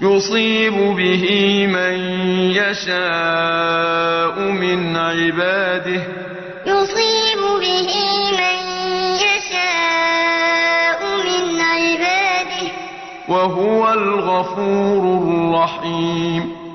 يُصِيبُ بِهِ مَن يَشَاءُ مِنْ عِبَادِهِ ۚ. يُصِيبُ بِهِ مَن يَشَاءُ مِنْ عِبَادِهِ ۚ. وَهُوَ الْغَفُورُ الرَّحِيمُ.